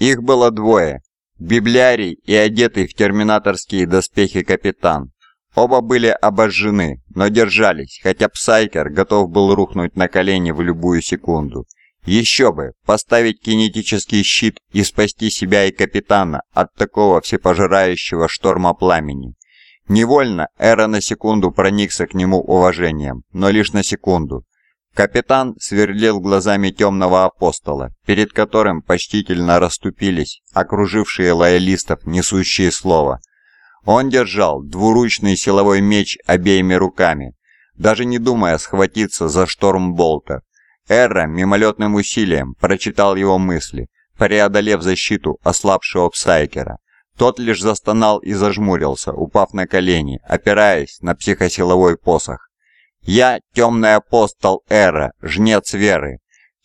Их было двое. Библиарий и одетый в терминаторские доспехи капитан. Оба были обожжены, но держались, хотя Псайкер готов был рухнуть на колени в любую секунду. Еще бы, поставить кинетический щит и спасти себя и капитана от такого всепожирающего шторма пламени. Невольно Эра на секунду проникся к нему уважением, но лишь на секунду. Капитан сверлил глазами темного апостола, перед которым почтительно расступились окружившие лоялистов, несущие слово – он держал двуручный силовой меч обеими руками, даже не думая схватиться за шторм болта. Эра мимолетным усилием прочитал его мысли, преодолев защиту ослабшего псайкера. Тот лишь застонал и зажмурился, упав на колени, опираясь на психосиловой посох. «Я темный апостол Эра, жнец веры,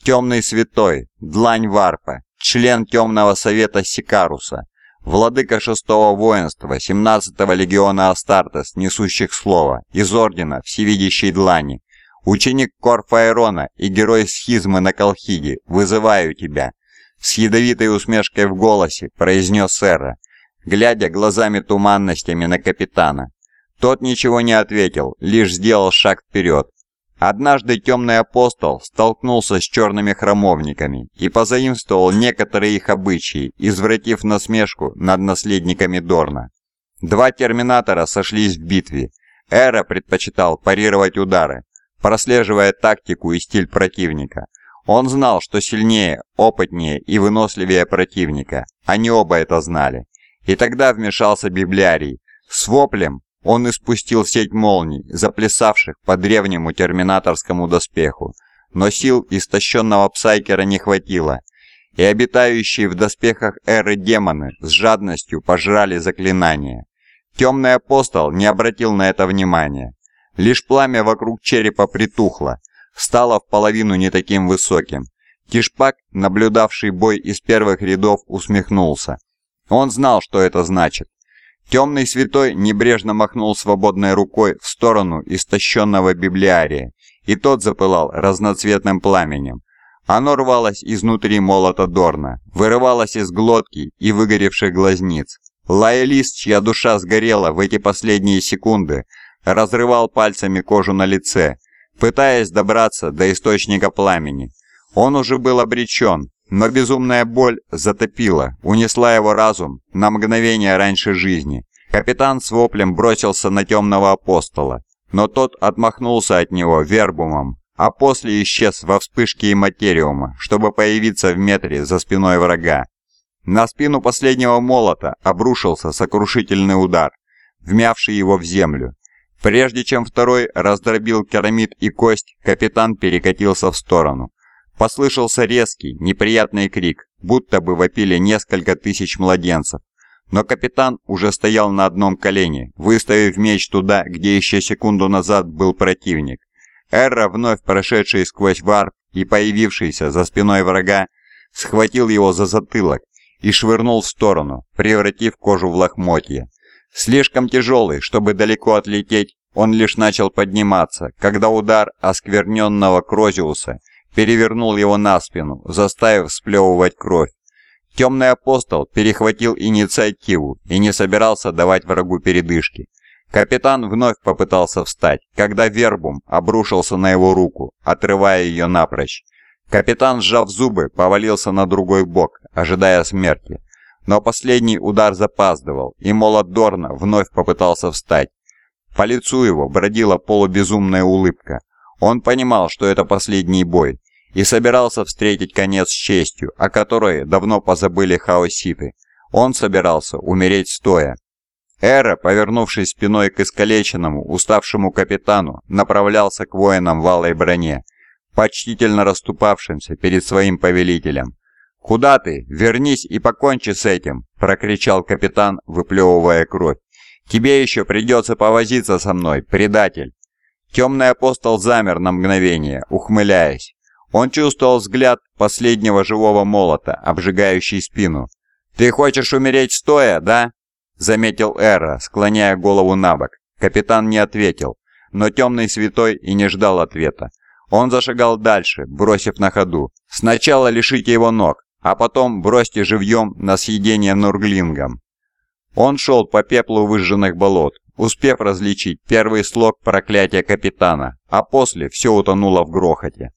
темный святой, длань варпа, член темного совета Сикаруса, Владыка шестого воинства, 17-го легиона Астартес, несущих слово, из ордена Всевидящей Длани, ученик Корфаэрона и герой схизмы на Колхиде, вызываю тебя!» С ядовитой усмешкой в голосе произнес Сэра, глядя глазами туманностями на капитана. Тот ничего не ответил, лишь сделал шаг вперед, Однажды темный апостол столкнулся с черными храмовниками и позаимствовал некоторые их обычаи, извратив насмешку над наследниками Дорна. Два терминатора сошлись в битве. Эра предпочитал парировать удары, прослеживая тактику и стиль противника. Он знал, что сильнее, опытнее и выносливее противника. Они оба это знали. И тогда вмешался Библиарий. С воплем он испустил сеть молний, заплясавших по древнему терминаторскому доспеху, но сил истощенного Псайкера не хватило, и обитающие в доспехах эры демоны с жадностью пожрали заклинание. Темный апостол не обратил на это внимания. Лишь пламя вокруг черепа притухло, стало в половину не таким высоким. Тишпак, наблюдавший бой из первых рядов, усмехнулся. Он знал, что это значит. Темный святой небрежно махнул свободной рукой в сторону истощенного библиария, и тот запылал разноцветным пламенем. Оно рвалось изнутри молота Дорна, вырывалось из глотки и выгоревших глазниц. Лоялист, чья душа сгорела в эти последние секунды, разрывал пальцами кожу на лице, пытаясь добраться до источника пламени. Он уже был обречен, но безумная боль затопила, унесла его разум на мгновение раньше жизни. Капитан с воплем бросился на темного апостола, но тот отмахнулся от него вербумом, а после исчез во вспышке иматериума, чтобы появиться в метре за спиной врага. На спину последнего молота обрушился сокрушительный удар, вмявший его в землю. Прежде чем второй раздробил керамид и кость, капитан перекатился в сторону. Послышался резкий, неприятный крик, будто бы вопили несколько тысяч младенцев. Но капитан уже стоял на одном колене, выставив меч туда, где еще секунду назад был противник. Эрра, вновь прошедший сквозь варп и появившийся за спиной врага, схватил его за затылок и швырнул в сторону, превратив кожу в лохмотье. Слишком тяжелый, чтобы далеко отлететь, он лишь начал подниматься, когда удар оскверненного Крозиуса – перевернул его на спину, заставив сплевывать кровь. Темный апостол перехватил инициативу и не собирался давать врагу передышки. Капитан вновь попытался встать, когда вербум обрушился на его руку, отрывая ее напрочь. Капитан, сжав зубы, повалился на другой бок, ожидая смерти. Но последний удар запаздывал, и молот Дорна вновь попытался встать. По лицу его бродила полубезумная улыбка. Он понимал, что это последний бой, и собирался встретить конец с честью, о которой давно позабыли хаоситы. Он собирался умереть стоя. Эра, повернувшись спиной к искалеченному, уставшему капитану, направлялся к воинам в алой броне, почтительно расступавшимся перед своим повелителем. «Куда ты? Вернись и покончи с этим!» – прокричал капитан, выплевывая кровь. «Тебе еще придется повозиться со мной, предатель!» Темный апостол замер на мгновение, ухмыляясь. Он чувствовал взгляд последнего живого молота, обжигающий спину. «Ты хочешь умереть стоя, да?» Заметил Эра, склоняя голову на бок. Капитан не ответил, но темный святой и не ждал ответа. Он зашагал дальше, бросив на ходу. «Сначала лишите его ног, а потом бросьте живьем на съедение Нурглингом». Он шел по пеплу выжженных болот, успев различить первый слог проклятия капитана, а после все утонуло в грохоте.